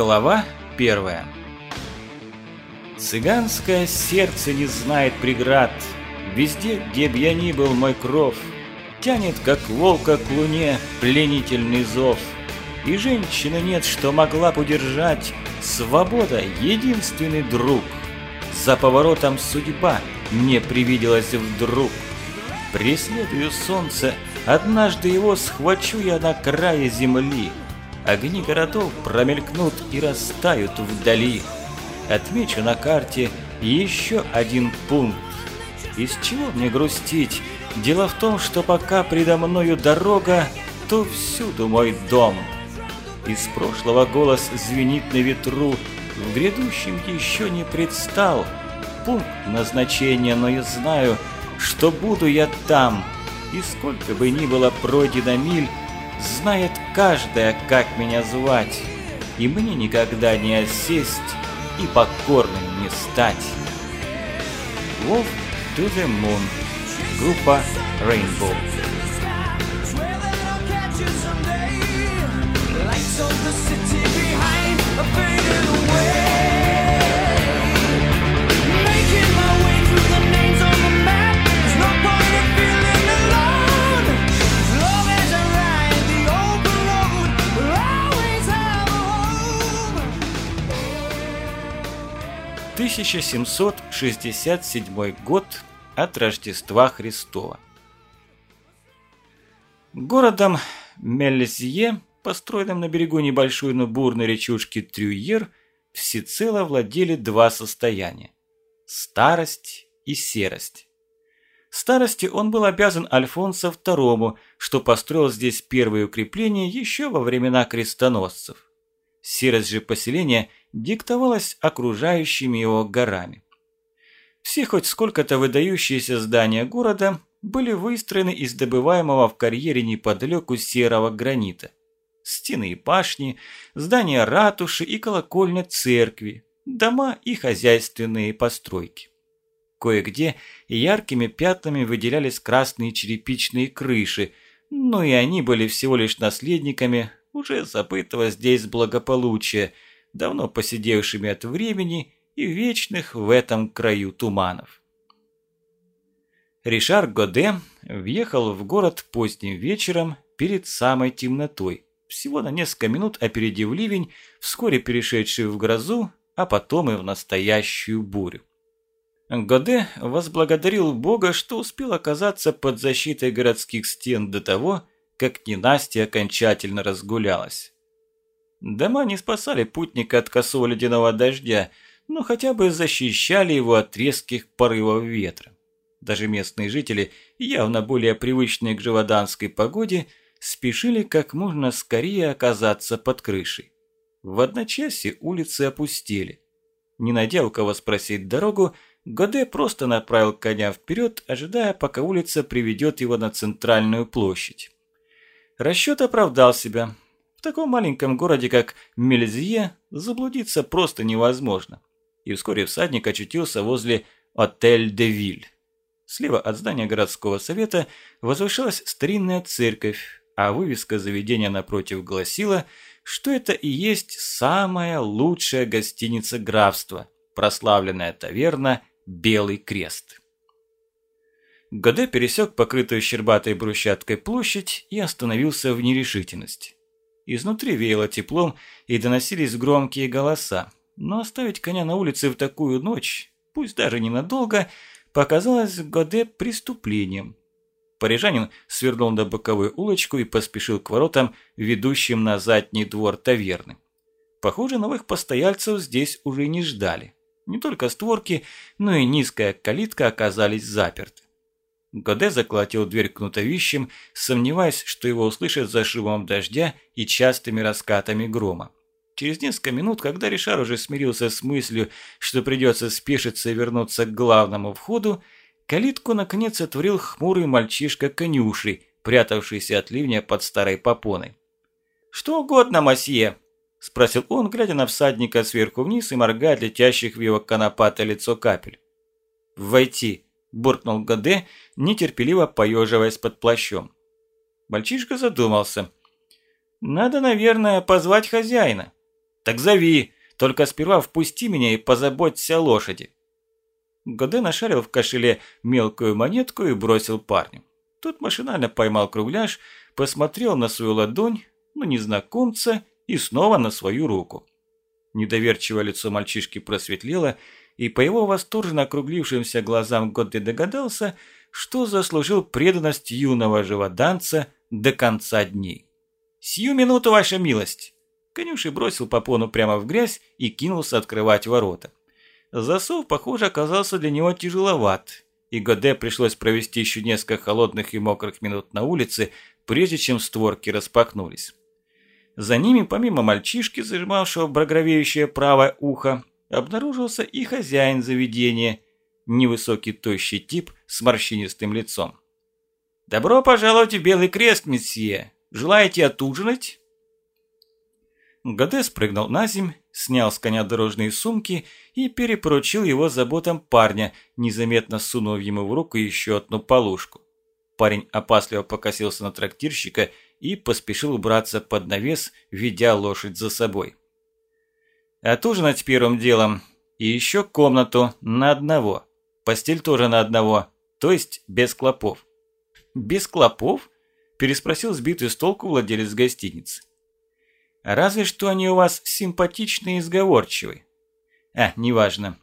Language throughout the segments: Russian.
Глава первая Цыганское сердце не знает преград, Везде, где б я ни был, мой кров Тянет, как волка к луне, пленительный зов. И женщины нет, что могла б удержать Свобода — единственный друг. За поворотом судьба мне привиделась вдруг. Преследую солнце, однажды его схвачу я на крае земли. Огни городов промелькнут и растают вдали. Отмечу на карте еще один пункт. Из чего мне грустить? Дело в том, что пока предо мною дорога, то всюду мой дом. Из прошлого голос звенит на ветру, в грядущем еще не предстал. Пункт назначения, но я знаю, что буду я там. И сколько бы ни было пройдено миль, знает каждая, как меня звать. И мне никогда не осесть и покорным не стать. Love to the Moon. Группа Rainbow. 1767 год от Рождества Христова. Городом Мельзье построенным на берегу небольшой, но бурной речушки Трюйер, всецело владели два состояния – старость и серость. Старости он был обязан Альфонсо II, что построил здесь первые укрепления еще во времена крестоносцев. Серость же поселения диктовалась окружающими его горами. Все хоть сколько-то выдающиеся здания города были выстроены из добываемого в карьере неподалеку серого гранита стены и башни, здания ратуши и колокольня церкви, дома и хозяйственные постройки. Кое-где яркими пятнами выделялись красные черепичные крыши, но и они были всего лишь наследниками уже забытого здесь благополучия, давно посидевшими от времени и вечных в этом краю туманов. Ришар Годе въехал в город поздним вечером перед самой темнотой, всего на несколько минут опередив ливень, вскоре перешедший в грозу, а потом и в настоящую бурю. Годе возблагодарил Бога, что успел оказаться под защитой городских стен до того, как ненастье окончательно разгулялась. Дома не спасали путника от косого ледяного дождя, но хотя бы защищали его от резких порывов ветра. Даже местные жители, явно более привычные к живоданской погоде, спешили как можно скорее оказаться под крышей. В одночасье улицы опустели. Не найдя у кого спросить дорогу, Годе просто направил коня вперед, ожидая, пока улица приведет его на центральную площадь. Расчет оправдал себя. В таком маленьком городе, как Мельзье, заблудиться просто невозможно. И вскоре всадник очутился возле «Отель де Виль». Слева от здания городского совета возвышалась старинная церковь, а вывеска заведения напротив гласила, что это и есть самая лучшая гостиница графства, прославленная таверна «Белый крест». Годе пересек покрытую щербатой брусчаткой площадь и остановился в нерешительности. Изнутри веяло теплом и доносились громкие голоса, но оставить коня на улице в такую ночь, пусть даже ненадолго, показалось Годе преступлением – Парижанин свернул на боковую улочку и поспешил к воротам, ведущим на задний двор таверны. Похоже, новых постояльцев здесь уже не ждали. Не только створки, но и низкая калитка оказались заперты. Годе заколотил дверь кнутовищем, сомневаясь, что его услышат за шумом дождя и частыми раскатами грома. Через несколько минут, когда Ришар уже смирился с мыслью, что придется спешиться и вернуться к главному входу, Калитку наконец отворил хмурый мальчишка конюшей, прятавшийся от ливня под старой попоной. «Что угодно, масье!» – спросил он, глядя на всадника сверху вниз и моргая летящих в его конопатое лицо капель. «Войти!» – буркнул Гаде, нетерпеливо поеживаясь под плащом. Мальчишка задумался. «Надо, наверное, позвать хозяина. Так зови, только сперва впусти меня и позаботься о лошади. Годе нашарил в кошеле мелкую монетку и бросил парню. Тот машинально поймал кругляш, посмотрел на свою ладонь, на незнакомца и снова на свою руку. Недоверчивое лицо мальчишки просветлело, и по его восторженно округлившимся глазам Годде догадался, что заслужил преданность юного живоданца до конца дней. «Сию минуту, ваша милость!» Конюший бросил попону прямо в грязь и кинулся открывать ворота. Засов, похоже, оказался для него тяжеловат, и Годе пришлось провести еще несколько холодных и мокрых минут на улице, прежде чем створки распахнулись. За ними, помимо мальчишки, зажимавшего багровеющее правое ухо, обнаружился и хозяин заведения, невысокий тощий тип с морщинистым лицом. «Добро пожаловать в Белый Крест, месье! Желаете отужинать?» Гаде спрыгнул на земь, снял с коня дорожные сумки и перепоручил его заботам парня, незаметно сунув ему в руку еще одну полушку. Парень опасливо покосился на трактирщика и поспешил убраться под навес, ведя лошадь за собой. Отужинать первым делом и еще комнату на одного. Постель тоже на одного, то есть без клопов. «Без клопов?» – переспросил сбитый с толку владелец гостиницы. Разве что они у вас симпатичные и сговорчивые. А, неважно.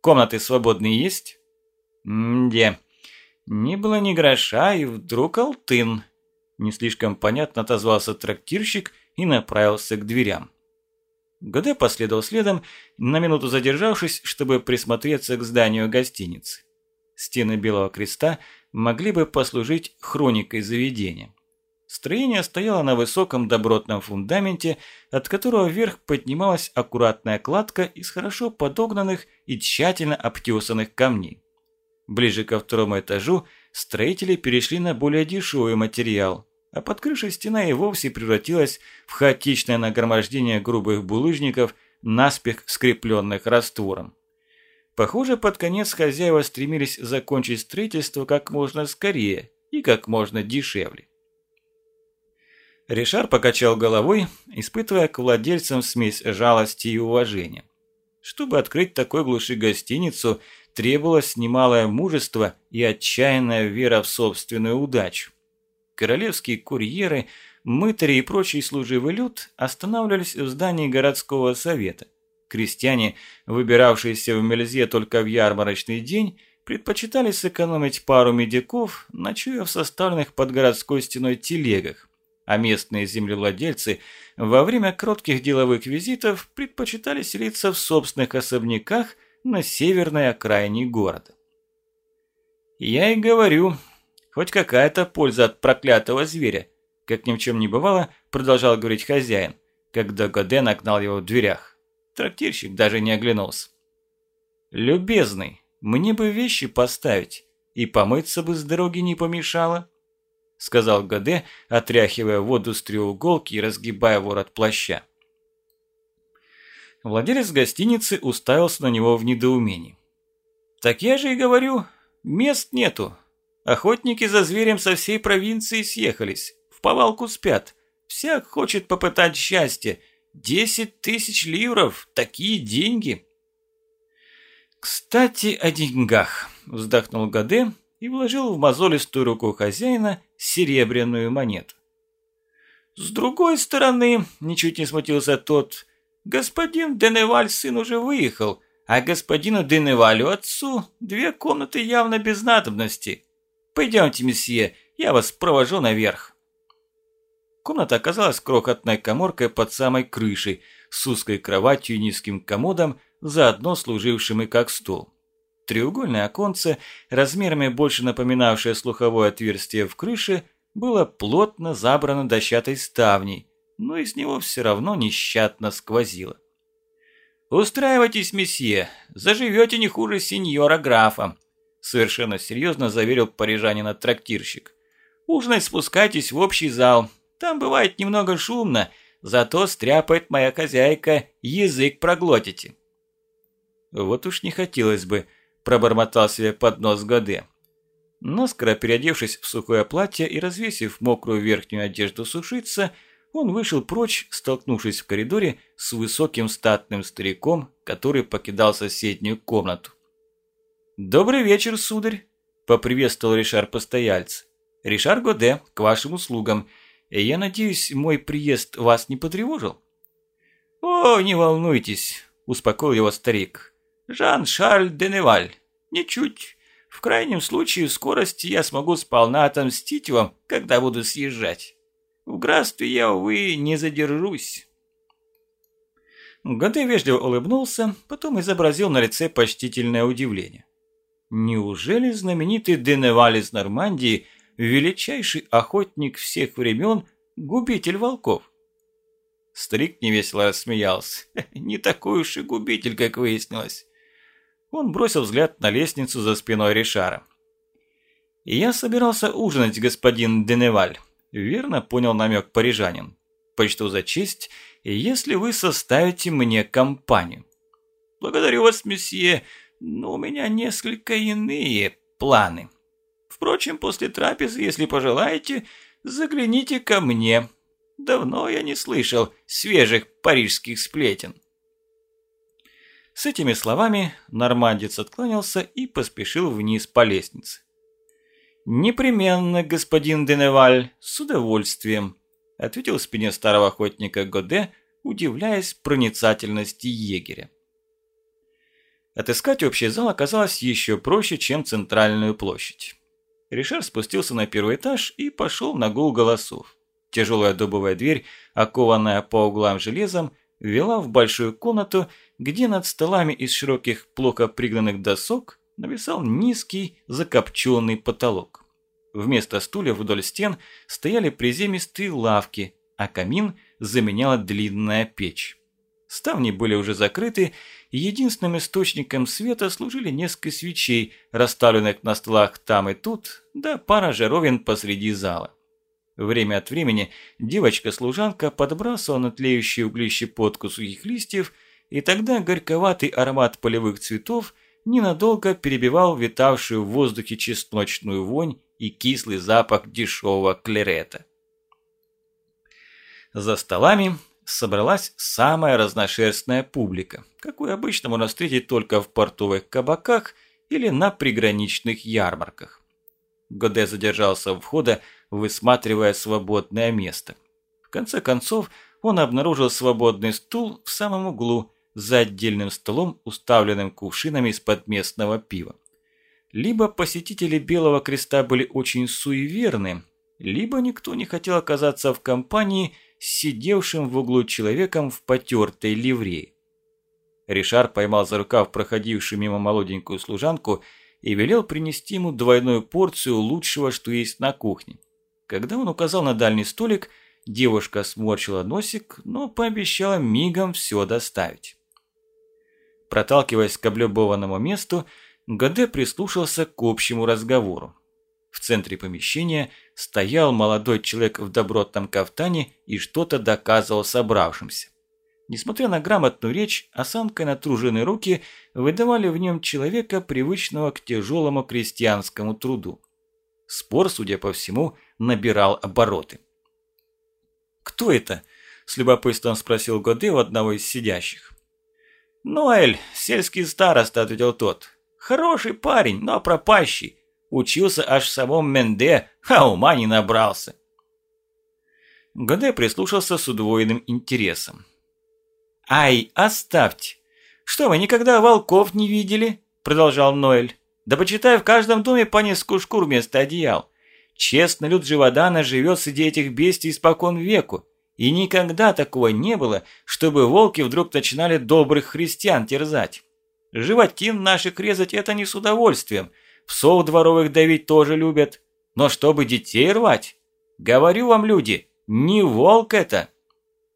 Комнаты свободные есть? Мде. Не было ни гроша, и вдруг алтын. Не слишком понятно отозвался трактирщик и направился к дверям. ГД последовал следом, на минуту задержавшись, чтобы присмотреться к зданию гостиницы. Стены Белого Креста могли бы послужить хроникой заведения. Строение стояло на высоком добротном фундаменте, от которого вверх поднималась аккуратная кладка из хорошо подогнанных и тщательно обтесанных камней. Ближе ко второму этажу строители перешли на более дешевый материал, а под крышей стена и вовсе превратилась в хаотичное нагромождение грубых булыжников, наспех скрепленных раствором. Похоже, под конец хозяева стремились закончить строительство как можно скорее и как можно дешевле. Ришар покачал головой, испытывая к владельцам смесь жалости и уважения. Чтобы открыть такой глуши гостиницу, требовалось немалое мужество и отчаянная вера в собственную удачу. Королевские курьеры, мытари и прочий служивый люд останавливались в здании городского совета. Крестьяне, выбиравшиеся в Мельзе только в ярмарочный день, предпочитали сэкономить пару медиков, ночуя в составленных под городской стеной телегах а местные землевладельцы во время коротких деловых визитов предпочитали селиться в собственных особняках на северной окраине города. «Я и говорю, хоть какая-то польза от проклятого зверя», как ни в чем не бывало, продолжал говорить хозяин, когда Годе нагнал его в дверях. Трактирщик даже не оглянулся. «Любезный, мне бы вещи поставить, и помыться бы с дороги не помешало» сказал Гаде, отряхивая воду с треуголки и разгибая ворот плаща. Владелец гостиницы уставился на него в недоумении. «Так я же и говорю, мест нету. Охотники за зверем со всей провинции съехались, в повалку спят. Всяк хочет попытать счастье. Десять тысяч ливров, такие деньги!» «Кстати, о деньгах», – вздохнул Гаде и вложил в мозолистую руку хозяина серебряную монету. «С другой стороны, – ничуть не смутился тот, – господин Деневаль сын уже выехал, а господину Деневалю отцу две комнаты явно без надобности. Пойдемте, месье, я вас провожу наверх». Комната оказалась крохотной коморкой под самой крышей, с узкой кроватью и низким комодом, заодно служившим и как стол. Треугольное оконце, размерами больше напоминавшее слуховое отверстие в крыше, было плотно забрано дощатой ставней, но из него все равно нещадно сквозило. «Устраивайтесь, месье, заживете не хуже сеньора графа», совершенно серьезно заверил парижанина трактирщик. «Ужинать спускайтесь в общий зал, там бывает немного шумно, зато стряпает моя хозяйка, язык проглотите». Вот уж не хотелось бы, пробормотал себе под нос Годе. Наскоро переодевшись в сухое платье и развесив мокрую верхнюю одежду сушиться, он вышел прочь, столкнувшись в коридоре с высоким статным стариком, который покидал соседнюю комнату. «Добрый вечер, сударь!» – поприветствовал Ришар постояльца. «Ришар Годе, к вашим услугам. Я надеюсь, мой приезд вас не потревожил?» «О, не волнуйтесь!» – успокоил его старик. «Жан-Шарль Деневаль. Ничуть. В крайнем случае, скорости я смогу сполна отомстить вам, когда буду съезжать. В графстве я, увы, не задержусь». Годе вежливо улыбнулся, потом изобразил на лице почтительное удивление. Неужели знаменитый Деневаль из Нормандии, величайший охотник всех времен, губитель волков? Старик невесело рассмеялся. Не такой уж и губитель, как выяснилось. Он бросил взгляд на лестницу за спиной Ришара. «Я собирался ужинать, господин Деневаль», – верно понял намек парижанин. «Почту за честь, если вы составите мне компанию». «Благодарю вас, месье, но у меня несколько иные планы. Впрочем, после трапезы, если пожелаете, загляните ко мне. Давно я не слышал свежих парижских сплетен». С этими словами нормандец отклонился и поспешил вниз по лестнице. «Непременно, господин Деневаль, с удовольствием», ответил в спине старого охотника Годе, удивляясь проницательности егеря. Отыскать общий зал оказалось еще проще, чем центральную площадь. Ришар спустился на первый этаж и пошел на гул голосов. Тяжелая дубовая дверь, окованная по углам железом, вела в большую комнату, где над столами из широких, плохо пригнанных досок нависал низкий закопченный потолок. Вместо стульев вдоль стен стояли приземистые лавки, а камин заменяла длинная печь. Ставни были уже закрыты, и единственным источником света служили несколько свечей, расставленных на столах там и тут, да пара жаровин посреди зала. Время от времени девочка-служанка подбрасывала на тлеющие угли щепотку сухих листьев, и тогда горьковатый аромат полевых цветов ненадолго перебивал витавшую в воздухе чесночную вонь и кислый запах дешевого клерета. За столами собралась самая разношерстная публика, какую обычно можно встретить только в портовых кабаках или на приграничных ярмарках. Годе задержался у входа, высматривая свободное место. В конце концов, он обнаружил свободный стул в самом углу, за отдельным столом, уставленным кувшинами из-под местного пива. Либо посетители Белого Креста были очень суеверны, либо никто не хотел оказаться в компании сидевшим в углу человеком в потертой ливрее. Ришар поймал за рукав проходившую мимо молоденькую служанку и велел принести ему двойную порцию лучшего, что есть на кухне. Когда он указал на дальний столик, девушка сморщила носик, но пообещала мигом все доставить. Проталкиваясь к облюбованному месту, Гаде прислушался к общему разговору. В центре помещения стоял молодой человек в добротном кафтане и что-то доказывал собравшимся. Несмотря на грамотную речь, осанка и натруженные руки выдавали в нем человека, привычного к тяжелому крестьянскому труду. Спор, судя по всему, набирал обороты. «Кто это?» – с любопытством спросил Годе у одного из сидящих. «Ноэль, сельский староста», – ответил тот. «Хороший парень, но пропащий. Учился аж в самом Менде, а ума не набрался. Годе прислушался с удвоенным интересом. «Ай, оставьте! Что, вы никогда волков не видели?» Продолжал Ноэль. «Да почитай в каждом доме по несколько шкур вместо одеял. Честно, люд Живодана живет среди этих бестий испокон веку. И никогда такого не было, чтобы волки вдруг начинали добрых христиан терзать. Животин наших резать – это не с удовольствием – Псов дворовых давить тоже любят. Но чтобы детей рвать? Говорю вам, люди, не волк это.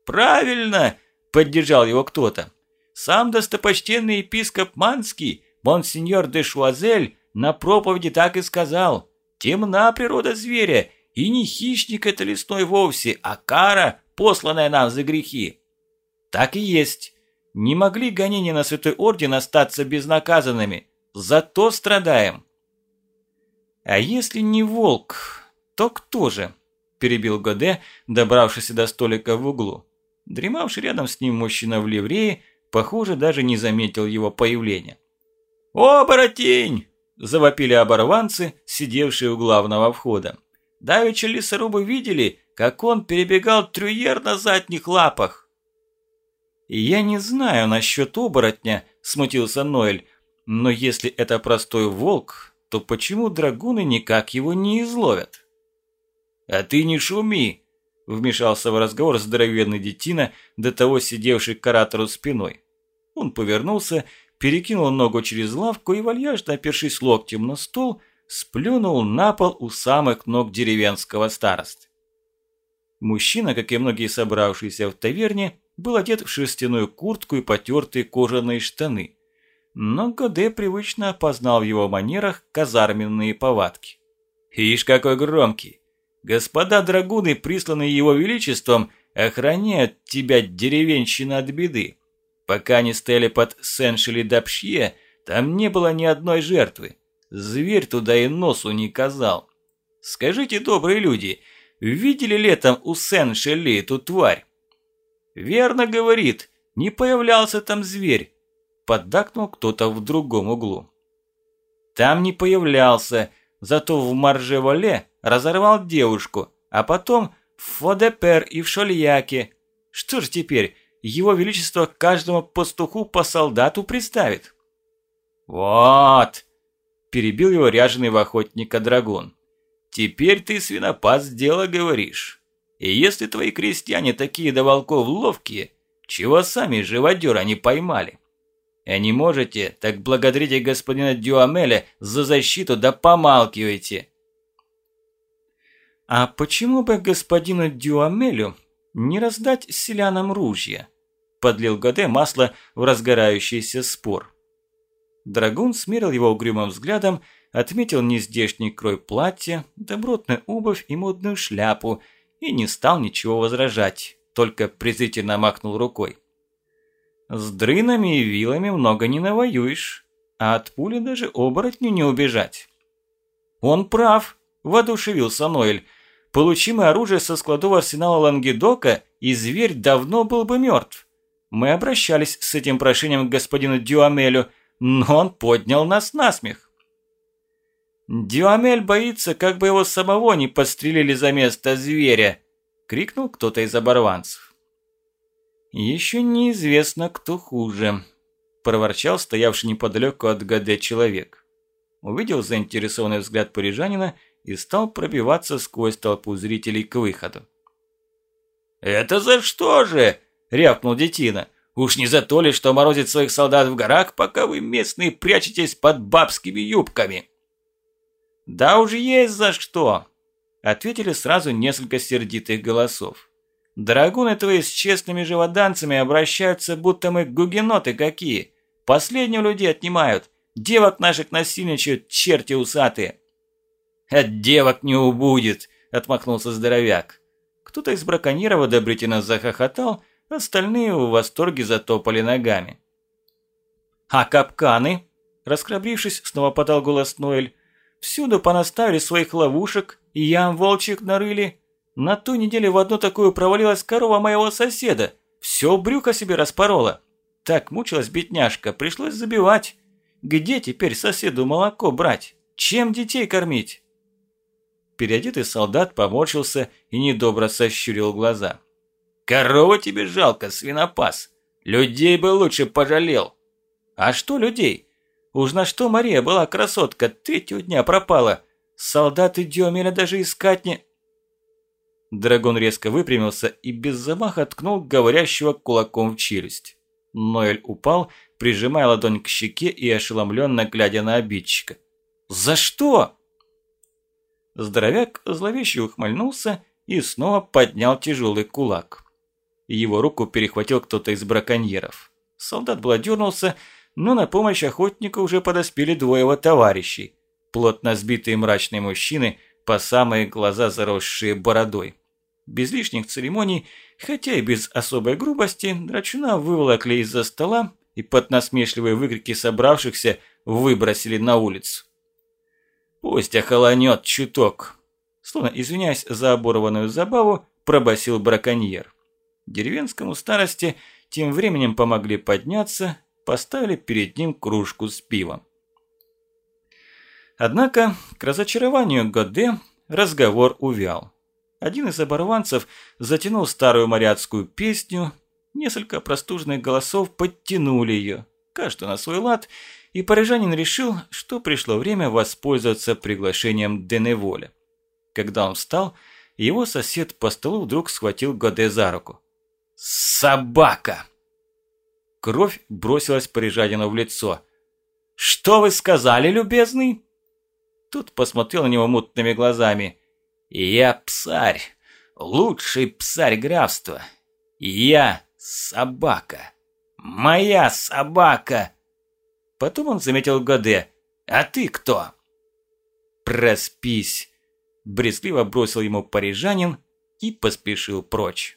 Правильно, поддержал его кто-то. Сам достопочтенный епископ Манский, монсеньор де Шуазель, на проповеди так и сказал. Темна природа зверя, и не хищник это лесной вовсе, а кара, посланная нам за грехи. Так и есть. Не могли гонения на Святой Орден остаться безнаказанными. Зато страдаем. «А если не волк, то кто же?» – перебил Годе, добравшийся до столика в углу. Дремавший рядом с ним мужчина в ливрее, похоже, даже не заметил его появления. «Оборотень!» – завопили оборванцы, сидевшие у главного входа. Давеча лесорубы видели, как он перебегал трюер на задних лапах. «Я не знаю насчет оборотня», – смутился Ноэль, «но если это простой волк, то почему драгуны никак его не изловят?» «А ты не шуми!» – вмешался в разговор здоровенный детина, до того сидевший к каратору спиной. Он повернулся, перекинул ногу через лавку и, вальяжно опершись локтем на стол, сплюнул на пол у самых ног деревенского старосты. Мужчина, как и многие собравшиеся в таверне, был одет в шерстяную куртку и потертые кожаные штаны. Но Годе привычно опознал в его манерах казарменные повадки. «Ишь, какой громкий! Господа драгуны, присланные его величеством, охраняют тебя, деревенщина, от беды. Пока они стояли под Сен-Шелидапшье, там не было ни одной жертвы. Зверь туда и носу не казал. Скажите, добрые люди, видели летом у Сен-Шели эту тварь? Верно говорит, не появлялся там зверь. Поддакнул кто-то в другом углу. Там не появлялся, зато в Маржеволе разорвал девушку, а потом в Фодепер и в Шольяке. Что ж теперь, его величество каждому пастуху по солдату представит. «Вот!» – перебил его ряженый в охотника драгун. «Теперь ты, свинопас, дело говоришь. И если твои крестьяне такие до волков ловкие, чего сами живодера не поймали? А не можете, так благодарите господина Дюамеля за защиту, да помалкивайте!» «А почему бы господину Дюамелю не раздать селянам ружья?» Подлил Годе масло в разгорающийся спор. Драгун смерил его угрюмым взглядом, отметил нездешний крой платья, добротную обувь и модную шляпу и не стал ничего возражать, только презрительно махнул рукой. «С дрынами и вилами много не навоюешь, а от пули даже оборотню не убежать». «Он прав», – воодушевился Ноэль. «Получи мы оружие со складов арсенала Лангедока, и зверь давно был бы мертв. Мы обращались с этим прошением к господину Дюамелю, но он поднял нас на смех. «Дюамель боится, как бы его самого не подстрелили за место зверя!» – крикнул кто-то из оборванцев. «Еще неизвестно, кто хуже», – проворчал стоявший неподалеку от ГД человек. Увидел заинтересованный взгляд парижанина и стал пробиваться сквозь толпу зрителей к выходу. «Это за что же?» – рявкнул детина. «Уж не за то ли, что морозит своих солдат в горах, пока вы местные прячетесь под бабскими юбками?» «Да уж есть за что!» – ответили сразу несколько сердитых голосов. «Драгуны твои с честными живоданцами обращаются, будто мы гугеноты какие. Последние людей отнимают, девок наших насильничают, черти усатые». «От девок не убудет!» – отмахнулся здоровяк. Кто-то из браконьеров одобрительно захохотал, остальные в восторге затопали ногами. «А капканы?» – раскрабрившись, снова подал голос Ноэль. «Всюду понаставили своих ловушек, и ям волчьих нарыли. На ту неделю в одну такую провалилась корова моего соседа. Все брюхо себе распорола. Так мучилась бедняжка, пришлось забивать. Где теперь соседу молоко брать? Чем детей кормить?» Переодетый солдат поморщился и недобро сощурил глаза. «Корова тебе жалко, свинопас! Людей бы лучше пожалел!» «А что людей? Уж на что Мария была красотка, третьего дня пропала! Солдаты Дюамеля даже искать не...» Драгон резко выпрямился и без замаха ткнул говорящего кулаком в челюсть. Ноэль упал, прижимая ладонь к щеке и ошеломленно глядя на обидчика. «За что?» Здоровяк зловеще ухмыльнулся и снова поднял тяжелый кулак. Его руку перехватил кто-то из браконьеров. Солдат был дернулся, но на помощь охотнику уже подоспели двое его товарищей. Плотно сбитые мрачные мужчины, по самые глаза заросшие бородой. Без лишних церемоний, хотя и без особой грубости, драчуна выволокли из-за стола и под насмешливые выкрики собравшихся выбросили на улицу. Пусть охолонет чуток. Словно извиняясь за оборванную забаву, пробасил браконьер. Деревенскому старости тем временем помогли подняться, поставили перед ним кружку с пивом. Однако, к разочарованию Годе разговор увял. Один из оборванцев затянул старую моряцкую песню, несколько простужных голосов подтянули ее, каждый на свой лад, и парижанин решил, что пришло время воспользоваться приглашением Деневоля. Когда он встал, его сосед по столу вдруг схватил Годе за руку. «Собака!» Кровь бросилась парижанину в лицо. «Что вы сказали, любезный?» Тут посмотрел на него мутными глазами. «Я псарь, лучший псарь графства. Я собака, моя собака!» Потом он заметил Годе. «А ты кто?» «Проспись!» Брезгливо бросил ему парижанин и поспешил прочь.